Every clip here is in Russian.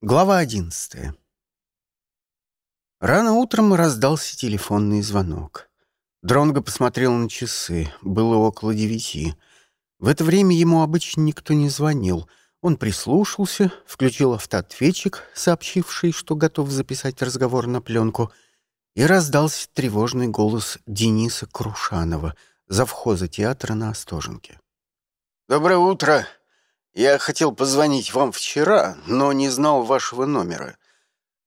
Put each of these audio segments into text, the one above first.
Глава одиннадцатая. Рано утром раздался телефонный звонок. Дронго посмотрел на часы. Было около девяти. В это время ему обычно никто не звонил. Он прислушался, включил автоответчик, сообщивший, что готов записать разговор на пленку, и раздался тревожный голос Дениса Крушанова, завхоза театра на Остоженке. «Доброе утро!» Я хотел позвонить вам вчера, но не знал вашего номера.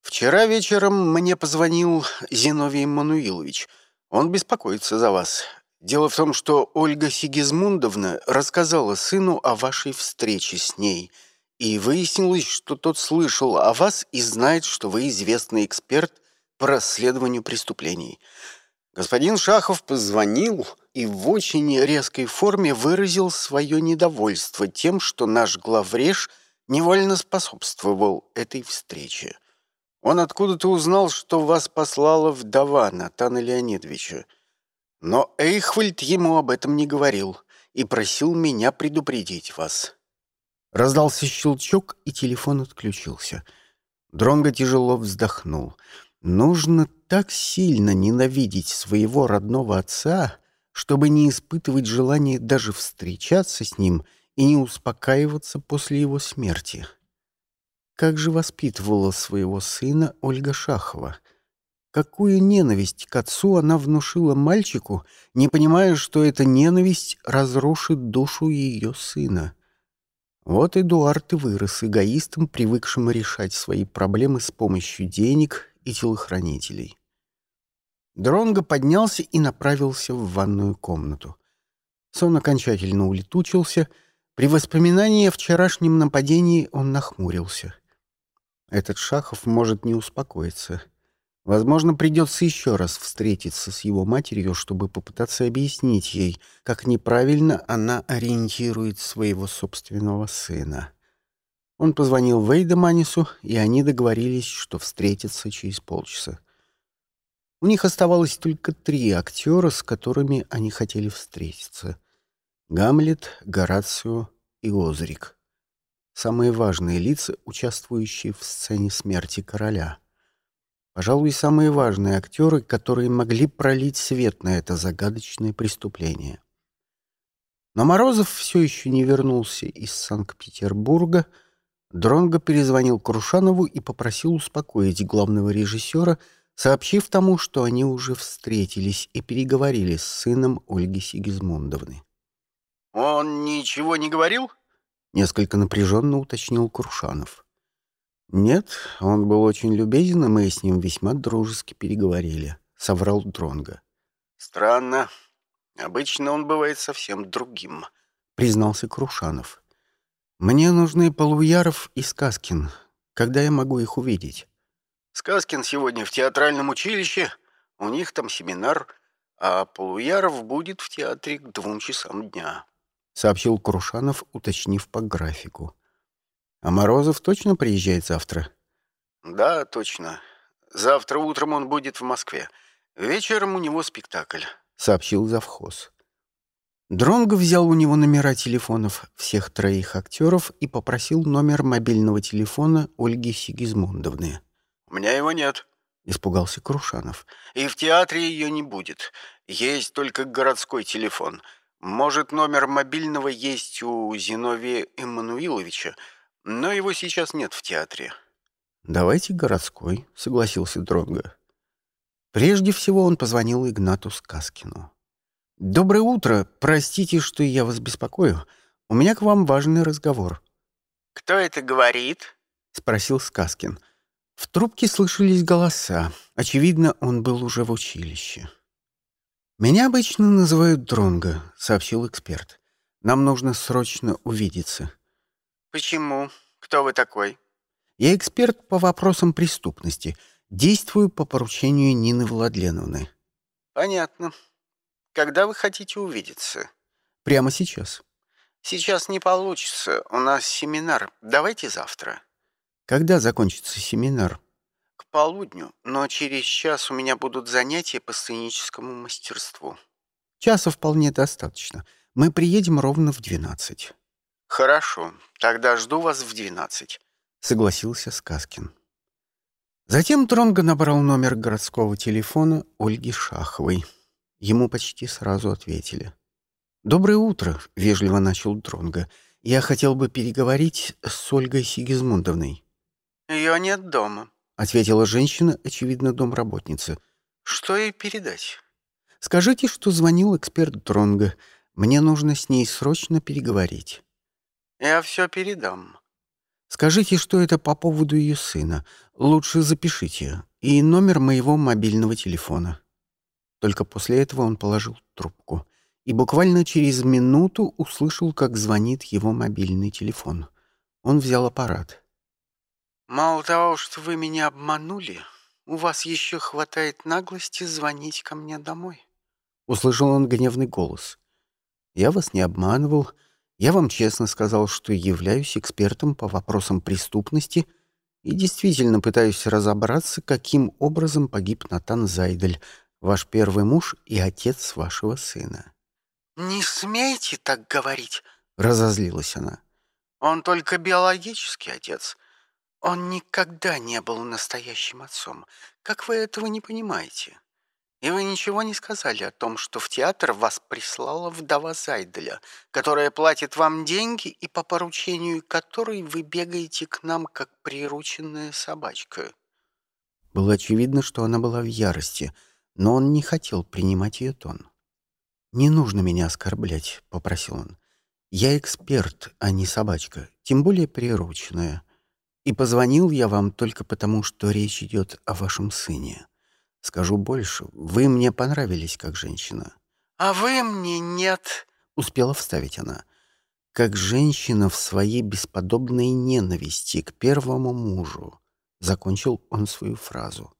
Вчера вечером мне позвонил Зиновий Мануилович. Он беспокоится за вас. Дело в том, что Ольга Сигизмундовна рассказала сыну о вашей встрече с ней, и выяснилось, что тот слышал о вас и знает, что вы известный эксперт по расследованию преступлений. Господин Шахов позвонил и в очень резкой форме выразил свое недовольство тем, что наш главреж невольно способствовал этой встрече. Он откуда-то узнал, что вас послала вдова Натана Леонидовича. Но Эйхвальд ему об этом не говорил и просил меня предупредить вас. Раздался щелчок, и телефон отключился. Дронго тяжело вздохнул. Нужно так сильно ненавидеть своего родного отца, чтобы не испытывать желания даже встречаться с ним и не успокаиваться после его смерти. Как же воспитывала своего сына Ольга Шахова? Какую ненависть к отцу она внушила мальчику, не понимая, что эта ненависть разрушит душу ее сына? Вот Эдуард и вырос эгоистом, привыкшим решать свои проблемы с помощью денег и телохранителей. Дронго поднялся и направился в ванную комнату. Сон окончательно улетучился. При воспоминании о вчерашнем нападении он нахмурился. Этот Шахов может не успокоиться. Возможно, придется еще раз встретиться с его матерью, чтобы попытаться объяснить ей, как неправильно она ориентирует своего собственного сына. Он позвонил Вейдеманису, и они договорились, что встретятся через полчаса. У них оставалось только три актера, с которыми они хотели встретиться. Гамлет, Горацио и Озрик. Самые важные лица, участвующие в сцене смерти короля. Пожалуй, самые важные актеры, которые могли пролить свет на это загадочное преступление. Но Морозов все еще не вернулся из Санкт-Петербурга, Дронго перезвонил Крушанову и попросил успокоить главного режиссера, сообщив тому, что они уже встретились и переговорили с сыном Ольги Сигизмундовны. «Он ничего не говорил?» — несколько напряженно уточнил Крушанов. «Нет, он был очень любезен, и мы с ним весьма дружески переговорили», — соврал Дронго. «Странно. Обычно он бывает совсем другим», — признался Крушанов. «Мне нужны Полуяров и Сказкин. Когда я могу их увидеть?» «Сказкин сегодня в театральном училище. У них там семинар, а Полуяров будет в театре к двум часам дня», — сообщил Крушанов, уточнив по графику. «А Морозов точно приезжает завтра?» «Да, точно. Завтра утром он будет в Москве. Вечером у него спектакль», — сообщил завхоз. Дронго взял у него номера телефонов всех троих актеров и попросил номер мобильного телефона Ольги Сигизмундовны. «У меня его нет», — испугался Крушанов. «И в театре ее не будет. Есть только городской телефон. Может, номер мобильного есть у Зиновия Эммануиловича, но его сейчас нет в театре». «Давайте городской», — согласился Дронго. Прежде всего он позвонил Игнату Сказкину. «Доброе утро. Простите, что я вас беспокою. У меня к вам важный разговор». «Кто это говорит?» — спросил Сказкин. В трубке слышались голоса. Очевидно, он был уже в училище. «Меня обычно называют Дронго», — сообщил эксперт. «Нам нужно срочно увидеться». «Почему? Кто вы такой?» «Я эксперт по вопросам преступности. Действую по поручению Нины Владленовны». «Понятно. Когда вы хотите увидеться? Прямо сейчас. Сейчас не получится. У нас семинар. Давайте завтра. Когда закончится семинар? К полудню, но через час у меня будут занятия по сценическому мастерству. Часа вполне достаточно. Мы приедем ровно в двенадцать. Хорошо. Тогда жду вас в двенадцать. согласился Сказкин. Затем Тронго набрал номер городского телефона Ольги Шаховой. Ему почти сразу ответили. «Доброе утро», — вежливо начал Тронго. «Я хотел бы переговорить с Ольгой Сигизмундовной». «Ее нет дома», — ответила женщина, очевидно, домработница. «Что ей передать?» «Скажите, что звонил эксперт Тронго. Мне нужно с ней срочно переговорить». «Я все передам», Скажите, что это по поводу ее сына. Лучше запишите. И номер моего мобильного телефона». Только после этого он положил трубку. И буквально через минуту услышал, как звонит его мобильный телефон. Он взял аппарат. «Мало того, что вы меня обманули, у вас еще хватает наглости звонить ко мне домой». Услышал он гневный голос. «Я вас не обманывал». Я вам честно сказал, что являюсь экспертом по вопросам преступности и действительно пытаюсь разобраться, каким образом погиб Натан Зайдель, ваш первый муж и отец вашего сына. «Не смейте так говорить», — разозлилась она. «Он только биологический отец. Он никогда не был настоящим отцом. Как вы этого не понимаете?» И вы ничего не сказали о том, что в театр вас прислала вдова Зайделя, которая платит вам деньги и по поручению которой вы бегаете к нам, как прирученная собачка». Было очевидно, что она была в ярости, но он не хотел принимать ее тон. «Не нужно меня оскорблять», — попросил он. «Я эксперт, а не собачка, тем более прирученная. И позвонил я вам только потому, что речь идет о вашем сыне». Скажу больше, вы мне понравились как женщина. А вы мне нет, успела вставить она. Как женщина в своей бесподобной ненависти к первому мужу, закончил он свою фразу.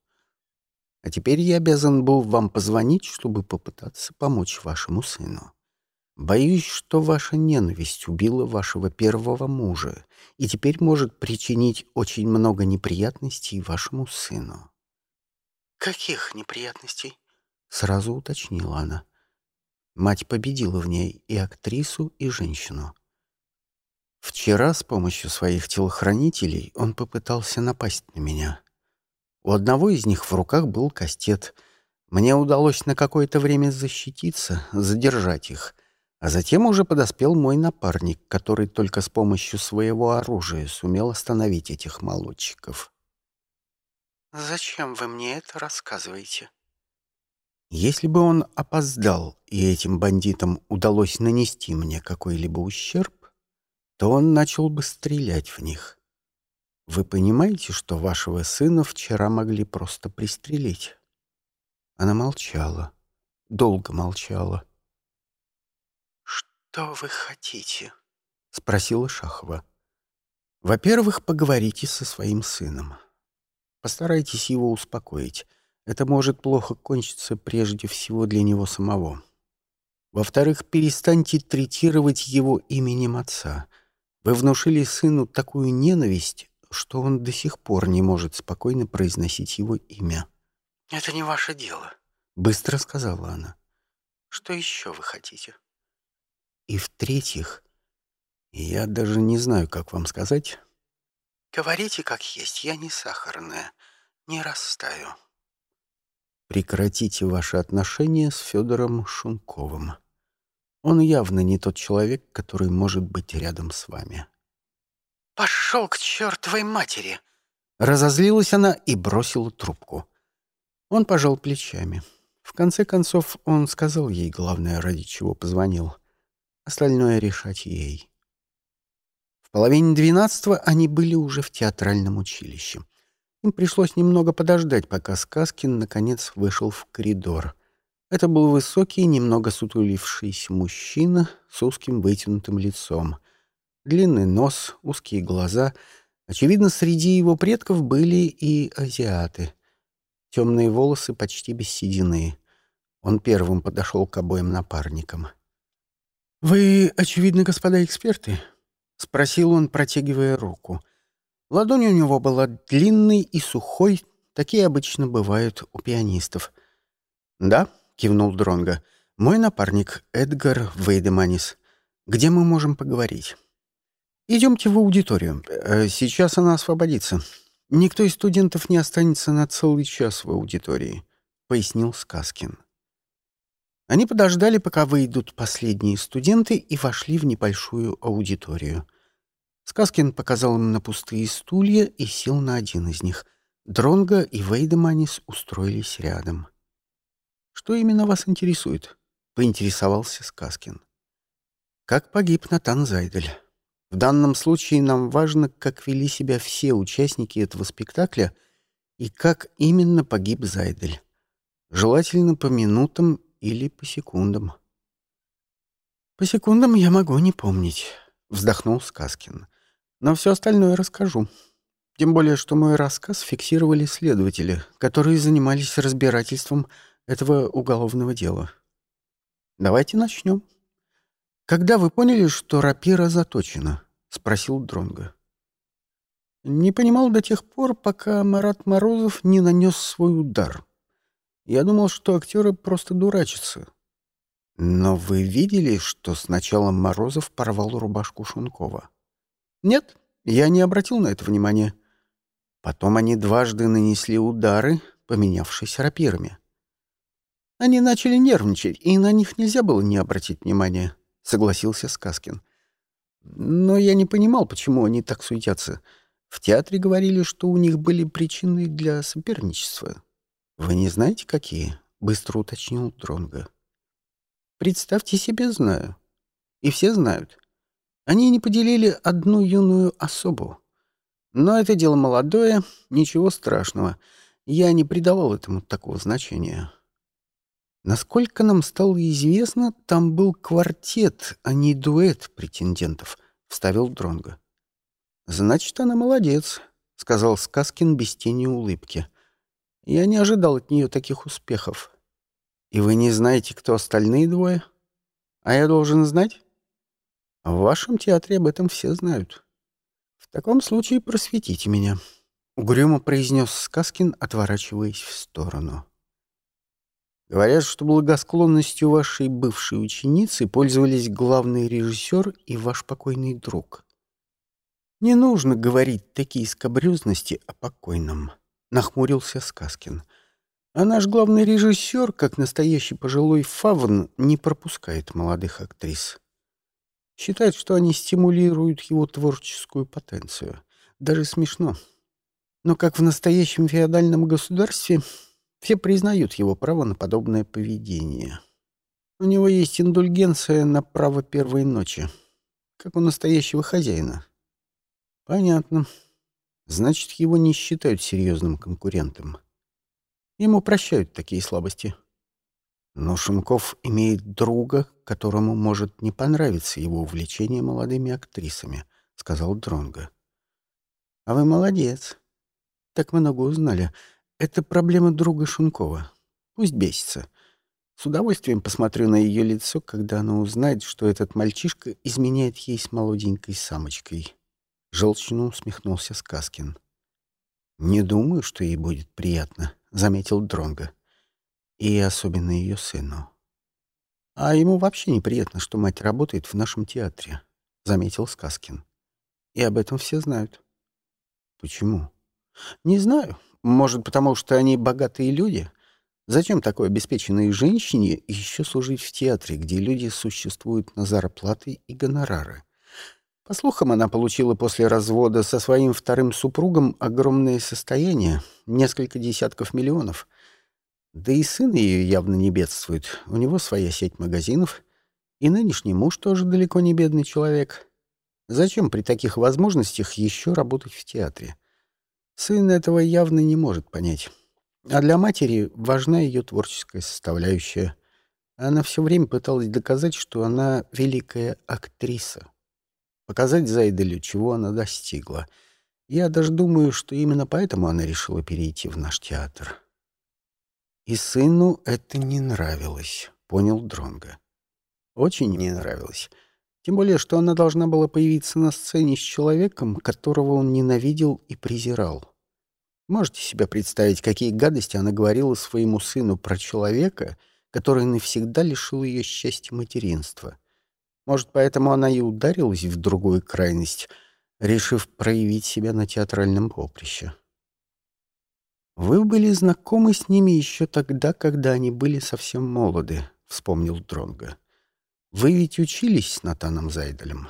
А теперь я обязан был вам позвонить, чтобы попытаться помочь вашему сыну. Боюсь, что ваша ненависть убила вашего первого мужа и теперь может причинить очень много неприятностей вашему сыну. «Каких неприятностей?» — сразу уточнила она. Мать победила в ней и актрису, и женщину. Вчера с помощью своих телохранителей он попытался напасть на меня. У одного из них в руках был кастет. Мне удалось на какое-то время защититься, задержать их, а затем уже подоспел мой напарник, который только с помощью своего оружия сумел остановить этих молодчиков. «Зачем вы мне это рассказываете?» Если бы он опоздал, и этим бандитам удалось нанести мне какой-либо ущерб, то он начал бы стрелять в них. Вы понимаете, что вашего сына вчера могли просто пристрелить? Она молчала, долго молчала. «Что вы хотите?» — спросила Шахова. «Во-первых, поговорите со своим сыном. Постарайтесь его успокоить. Это может плохо кончиться прежде всего для него самого. Во-вторых, перестаньте третировать его именем отца. Вы внушили сыну такую ненависть, что он до сих пор не может спокойно произносить его имя. «Это не ваше дело», — быстро сказала она. «Что еще вы хотите?» И в-третьих, я даже не знаю, как вам сказать, Говорите как есть, я не сахарная, не растаю. Прекратите ваши отношения с Федором Шунковым. Он явно не тот человек, который может быть рядом с вами. Пошел к чертовой матери! Разозлилась она и бросила трубку. Он пожал плечами. В конце концов, он сказал ей главное, ради чего позвонил. Остальное решать ей половине двенадцатого они были уже в театральном училище. Им пришлось немного подождать, пока Сказкин, наконец, вышел в коридор. Это был высокий, немного сутулившийся мужчина с узким вытянутым лицом. Длинный нос, узкие глаза. Очевидно, среди его предков были и азиаты. Темные волосы почти без седины. Он первым подошел к обоим напарникам. «Вы, очевидно, господа эксперты?» — спросил он, протягивая руку. Ладонь у него была длинной и сухой, такие обычно бывают у пианистов. «Да», — кивнул Дронго, — «мой напарник Эдгар Вейдеманис. Где мы можем поговорить?» Идемте в аудиторию. Э, сейчас она освободится. Никто из студентов не останется на целый час в аудитории, пояснил Сказкин. Они подождали, пока выйдут последние студенты, и вошли в небольшую аудиторию. Сказкин показал им на пустые стулья и сел на один из них. Дронго и Вейдеманис устроились рядом. «Что именно вас интересует?» — поинтересовался Сказкин. «Как погиб Натан Зайдель?» В данном случае нам важно, как вели себя все участники этого спектакля и как именно погиб Зайдель. Желательно по минутам или по секундам. «По секундам я могу не помнить», — вздохнул Сказкин. «Но все остальное расскажу. Тем более, что мой рассказ фиксировали следователи, которые занимались разбирательством этого уголовного дела. Давайте начнем». «Когда вы поняли, что рапира заточена?» — спросил Дронга. «Не понимал до тех пор, пока Марат Морозов не нанес свой удар. Я думал, что актеры просто дурачатся. Но вы видели, что сначала Морозов порвал рубашку Шункова? Нет, я не обратил на это внимания. Потом они дважды нанесли удары, поменявшись рапирами. Они начали нервничать, и на них нельзя было не обратить внимания. — согласился Сказкин. «Но я не понимал, почему они так суетятся. В театре говорили, что у них были причины для соперничества. Вы не знаете, какие?» — быстро уточнил Дронга. «Представьте себе, знаю. И все знают. Они не поделили одну юную особу. Но это дело молодое, ничего страшного. Я не придавал этому такого значения». Насколько нам стало известно, там был квартет, а не дуэт претендентов, вставил Дронго. Значит, она молодец, сказал Сказкин без тени улыбки. Я не ожидал от нее таких успехов. И вы не знаете, кто остальные двое? А я должен знать? В вашем театре об этом все знают. В таком случае просветите меня, угрюмо произнес Сказкин, отворачиваясь в сторону. Говорят, что благосклонностью вашей бывшей ученицы пользовались главный режиссер и ваш покойный друг. Не нужно говорить такие скобрезности о покойном, нахмурился Сказкин. А наш главный режиссер, как настоящий пожилой фавн, не пропускает молодых актрис. Считает, что они стимулируют его творческую потенцию. Даже смешно. Но как в настоящем феодальном государстве все признают его право на подобное поведение. У него есть индульгенция на право первой ночи, как у настоящего хозяина. Понятно. Значит, его не считают серьезным конкурентом. Ему прощают такие слабости. Но Шумков имеет друга, которому может не понравиться его увлечение молодыми актрисами, сказал Дронга. А вы молодец. Так много узнали. Это проблема друга Шункова. Пусть бесится. С удовольствием посмотрю на ее лицо, когда она узнает, что этот мальчишка изменяет ей с молоденькой самочкой. Желчно усмехнулся Сказкин. «Не думаю, что ей будет приятно», — заметил Дронга. «И особенно ее сыну». «А ему вообще неприятно, что мать работает в нашем театре», — заметил Сказкин. «И об этом все знают». «Почему?» «Не знаю. Может, потому что они богатые люди? Зачем такой обеспеченной женщине еще служить в театре, где люди существуют на зарплаты и гонорары? По слухам, она получила после развода со своим вторым супругом огромное состояние, несколько десятков миллионов. Да и сын ее явно не бедствует, у него своя сеть магазинов, и нынешний муж тоже далеко не бедный человек. Зачем при таких возможностях еще работать в театре? Сын этого явно не может понять. А для матери важна ее творческая составляющая. Она все время пыталась доказать, что она великая актриса. Показать Зайделю, чего она достигла. Я даже думаю, что именно поэтому она решила перейти в наш театр. И сыну это не нравилось, понял Дронга. Очень не нравилось. Тем более, что она должна была появиться на сцене с человеком, которого он ненавидел и презирал. Можете себе представить, какие гадости она говорила своему сыну про человека, который навсегда лишил ее счастья материнства? Может, поэтому она и ударилась в другую крайность, решив проявить себя на театральном поприще. «Вы были знакомы с ними еще тогда, когда они были совсем молоды», — вспомнил Дронга. «Вы ведь учились с Натаном Зайделем?»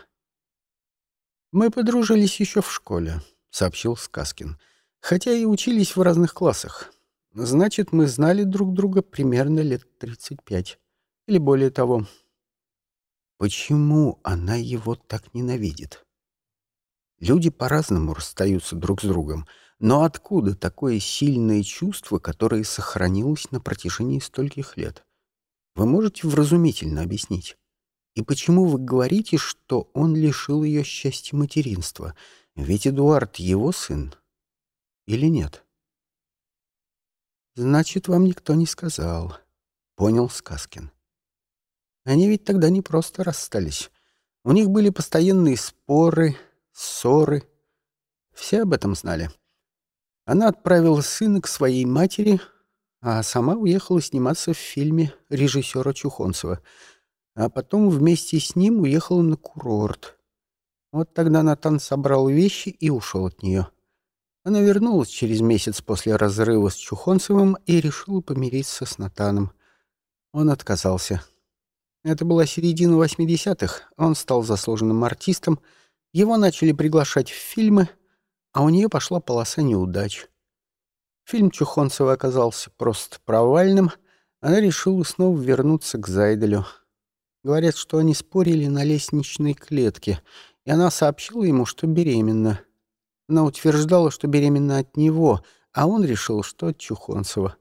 «Мы подружились еще в школе», — сообщил Сказкин. «Хотя и учились в разных классах. Значит, мы знали друг друга примерно лет тридцать пять. Или более того. Почему она его так ненавидит? Люди по-разному расстаются друг с другом, но откуда такое сильное чувство, которое сохранилось на протяжении стольких лет? Вы можете вразумительно объяснить? И почему вы говорите, что он лишил ее счастья материнства? Ведь Эдуард его сын. Или нет? Значит, вам никто не сказал. Понял Сказкин. Они ведь тогда не просто расстались. У них были постоянные споры, ссоры. Все об этом знали. Она отправила сына к своей матери, а сама уехала сниматься в фильме режиссера Чухонцева. А потом вместе с ним уехала на курорт. Вот тогда Натан собрал вещи и ушел от нее. Она вернулась через месяц после разрыва с Чухонцевым и решила помириться с Натаном. Он отказался. Это была середина 80-х, он стал заслуженным артистом, его начали приглашать в фильмы, а у нее пошла полоса неудач. Фильм Чухонцева оказался просто провальным, она решила снова вернуться к Зайделю. Говорят, что они спорили на лестничной клетке, и она сообщила ему, что беременна. Она утверждала, что беременна от него, а он решил, что от Чухонцева.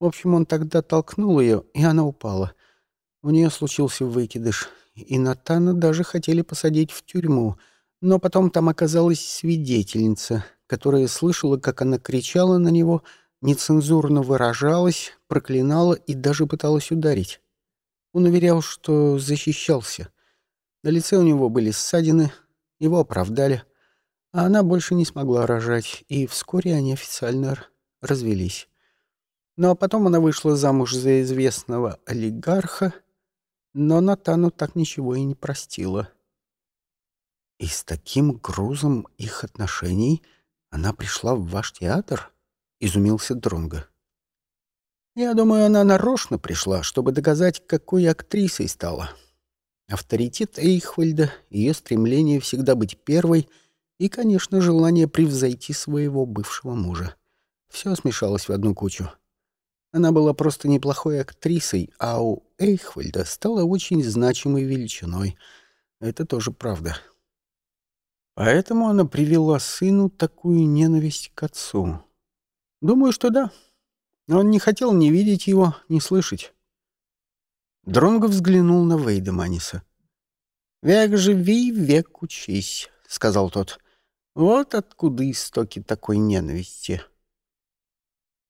В общем, он тогда толкнул ее, и она упала. У нее случился выкидыш, и Натана даже хотели посадить в тюрьму, но потом там оказалась свидетельница, которая слышала, как она кричала на него, нецензурно выражалась, проклинала и даже пыталась ударить. Он уверял, что защищался. На лице у него были ссадины, его оправдали, а она больше не смогла рожать, и вскоре они официально развелись. Ну а потом она вышла замуж за известного олигарха, но Натану так ничего и не простила. И с таким грузом их отношений она пришла в ваш театр? Изумился Дронго. Я думаю, она нарочно пришла, чтобы доказать, какой актрисой стала. Авторитет Эйхвальда, ее стремление всегда быть первой и, конечно, желание превзойти своего бывшего мужа. Все смешалось в одну кучу. Она была просто неплохой актрисой, а у Эйхвальда стала очень значимой величиной. Это тоже правда. Поэтому она привела сыну такую ненависть к отцу. Думаю, что да. Он не хотел ни видеть его, ни слышать. Дронго взглянул на Вейдеманиса. «Век живи, век учись», — сказал тот. «Вот откуда истоки такой ненависти».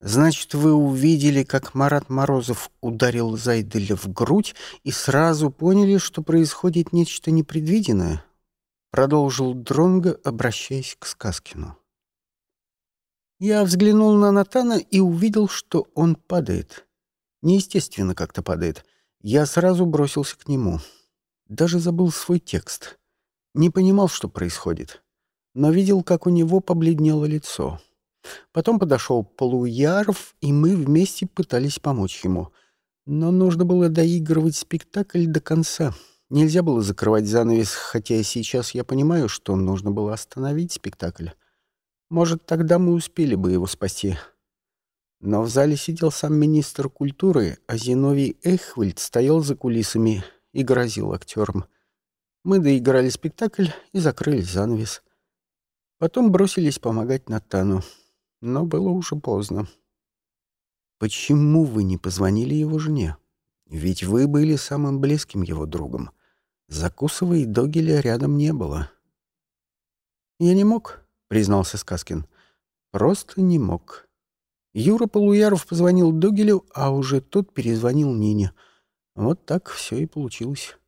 Значит, вы увидели, как Марат Морозов ударил Зайделя в грудь и сразу поняли, что происходит нечто непредвиденное? Продолжил Дронго, обращаясь к Сказкину. Я взглянул на Натана и увидел, что он падает. Неестественно как-то падает. Я сразу бросился к нему. Даже забыл свой текст. Не понимал, что происходит. Но видел, как у него побледнело лицо. Потом подошел Полуяров, и мы вместе пытались помочь ему. Но нужно было доигрывать спектакль до конца. Нельзя было закрывать занавес, хотя сейчас я понимаю, что нужно было остановить спектакль. Может, тогда мы успели бы его спасти. Но в зале сидел сам министр культуры, а Зиновий Эхвальд стоял за кулисами и грозил актерам. Мы доиграли спектакль и закрыли занавес. Потом бросились помогать Натану но было уже поздно. «Почему вы не позвонили его жене? Ведь вы были самым близким его другом. Закусова и Догеля рядом не было». «Я не мог», — признался Сказкин. «Просто не мог». Юра Полуяров позвонил Догелю, а уже тот перезвонил Нине. Вот так все и получилось.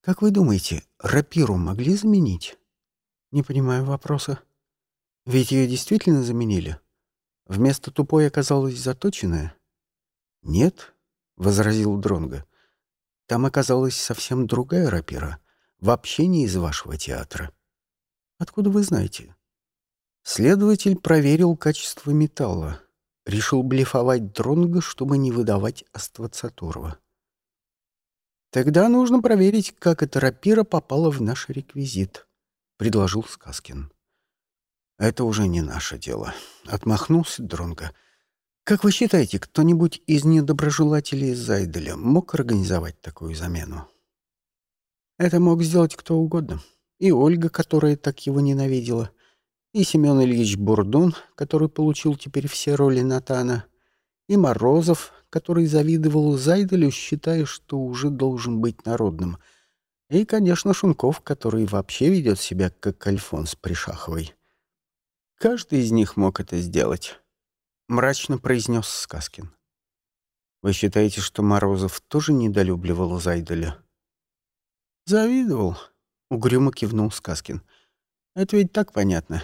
«Как вы думаете, рапиру могли заменить?» «Не понимаю вопроса». Ведь ее действительно заменили? Вместо тупой оказалась заточенная? Нет, — возразил Дронго. там оказалась совсем другая рапира, вообще не из вашего театра. Откуда вы знаете? Следователь проверил качество металла. Решил блефовать Дронга, чтобы не выдавать Аствацатурова. «Тогда нужно проверить, как эта рапира попала в наш реквизит», — предложил Сказкин. «Это уже не наше дело», — отмахнулся Дронга. «Как вы считаете, кто-нибудь из недоброжелателей Зайделя мог организовать такую замену?» «Это мог сделать кто угодно. И Ольга, которая так его ненавидела, и Семен Ильич Бурдун, который получил теперь все роли Натана, и Морозов, который завидовал Зайделю, считая, что уже должен быть народным, и, конечно, Шунков, который вообще ведет себя как Альфонс Пришаховой. Каждый из них мог это сделать, — мрачно произнес Сказкин. Вы считаете, что Морозов тоже недолюбливал Зайделя? Завидовал, — угрюмо кивнул Сказкин. Это ведь так понятно.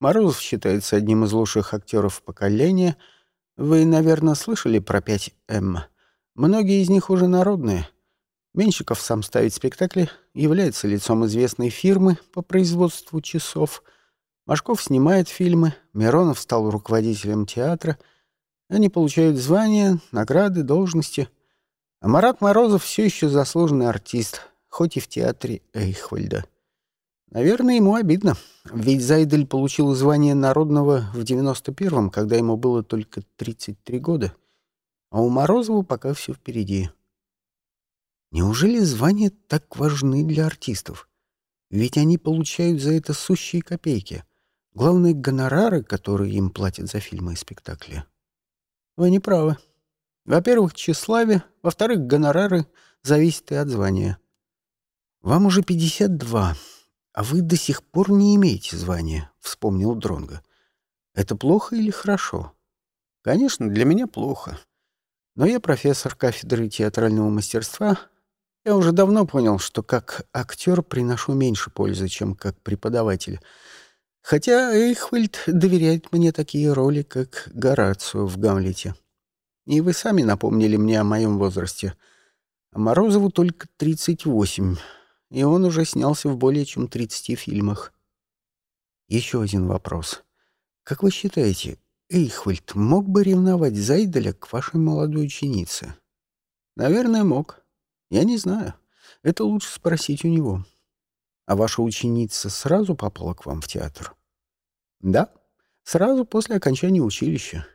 Морозов считается одним из лучших актеров поколения — вы, наверное, слышали про 5М. Многие из них уже народные. Меньшиков сам ставит спектакли, является лицом известной фирмы по производству часов. Машков снимает фильмы, Миронов стал руководителем театра. Они получают звания, награды, должности. А Марат Морозов все еще заслуженный артист, хоть и в театре Эйхвальда. Наверное, ему обидно, ведь Зайдель получил звание народного в 91-м, когда ему было только 33 года, а у Морозова пока все впереди. Неужели звания так важны для артистов? Ведь они получают за это сущие копейки. Главные гонорары, которые им платят за фильмы и спектакли. Вы не правы. Во-первых, тщеславие, во-вторых, гонорары зависят и от звания. Вам уже 52, «А вы до сих пор не имеете звания», — вспомнил Дронго. «Это плохо или хорошо?» «Конечно, для меня плохо. Но я профессор кафедры театрального мастерства. Я уже давно понял, что как актер приношу меньше пользы, чем как преподаватель. Хотя Эйхвальд доверяет мне такие роли, как Горацио в «Гамлете». И вы сами напомнили мне о моем возрасте. Морозову только 38 и он уже снялся в более чем 30 фильмах. Еще один вопрос. Как вы считаете, Эйхвальд мог бы ревновать Зайделя к вашей молодой ученице? Наверное, мог. Я не знаю. Это лучше спросить у него. А ваша ученица сразу попала к вам в театр? Да, сразу после окончания училища.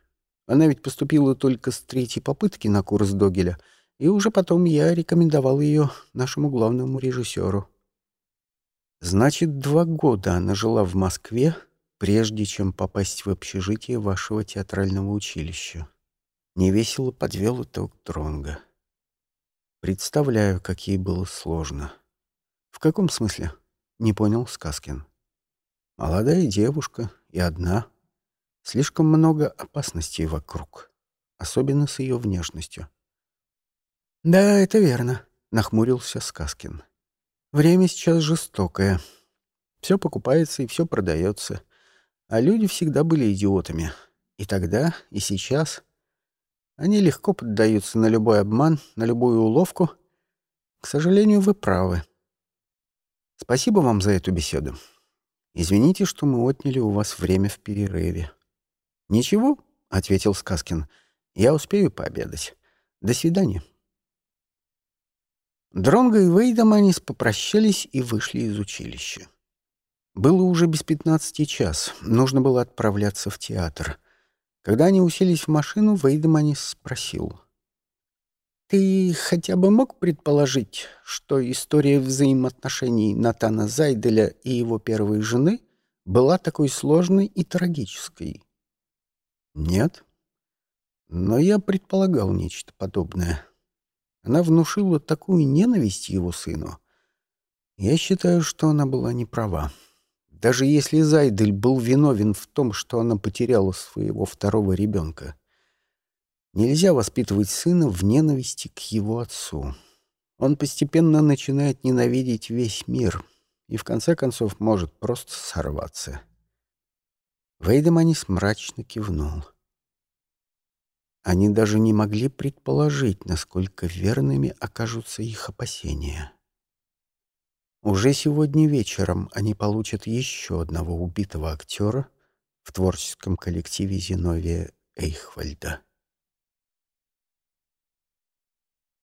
Она ведь поступила только с третьей попытки на курс Догеля — и уже потом я рекомендовал ее нашему главному режиссеру. Значит, два года она жила в Москве, прежде чем попасть в общежитие вашего театрального училища. Невесело подвел итог Тронга. Представляю, как ей было сложно. В каком смысле? Не понял Сказкин. Молодая девушка и одна. Слишком много опасностей вокруг, особенно с ее внешностью. «Да, это верно», — нахмурился Сказкин. «Время сейчас жестокое. Все покупается и все продается. А люди всегда были идиотами. И тогда, и сейчас. Они легко поддаются на любой обман, на любую уловку. К сожалению, вы правы. Спасибо вам за эту беседу. Извините, что мы отняли у вас время в перерыве». «Ничего», — ответил Сказкин. «Я успею пообедать. До свидания». Дронго и Вейдаманис попрощались и вышли из училища. Было уже без пятнадцати час, нужно было отправляться в театр. Когда они уселись в машину, Вейдаманис спросил. «Ты хотя бы мог предположить, что история взаимоотношений Натана Зайделя и его первой жены была такой сложной и трагической?» «Нет. Но я предполагал нечто подобное». Она внушила такую ненависть его сыну. Я считаю, что она была не права. Даже если Зайдель был виновен в том, что она потеряла своего второго ребенка. Нельзя воспитывать сына в ненависти к его отцу. Он постепенно начинает ненавидеть весь мир и в конце концов может просто сорваться. Вейдеманис мрачно кивнул. Они даже не могли предположить, насколько верными окажутся их опасения. Уже сегодня вечером они получат еще одного убитого актера в творческом коллективе Зиновия Эйхвальда.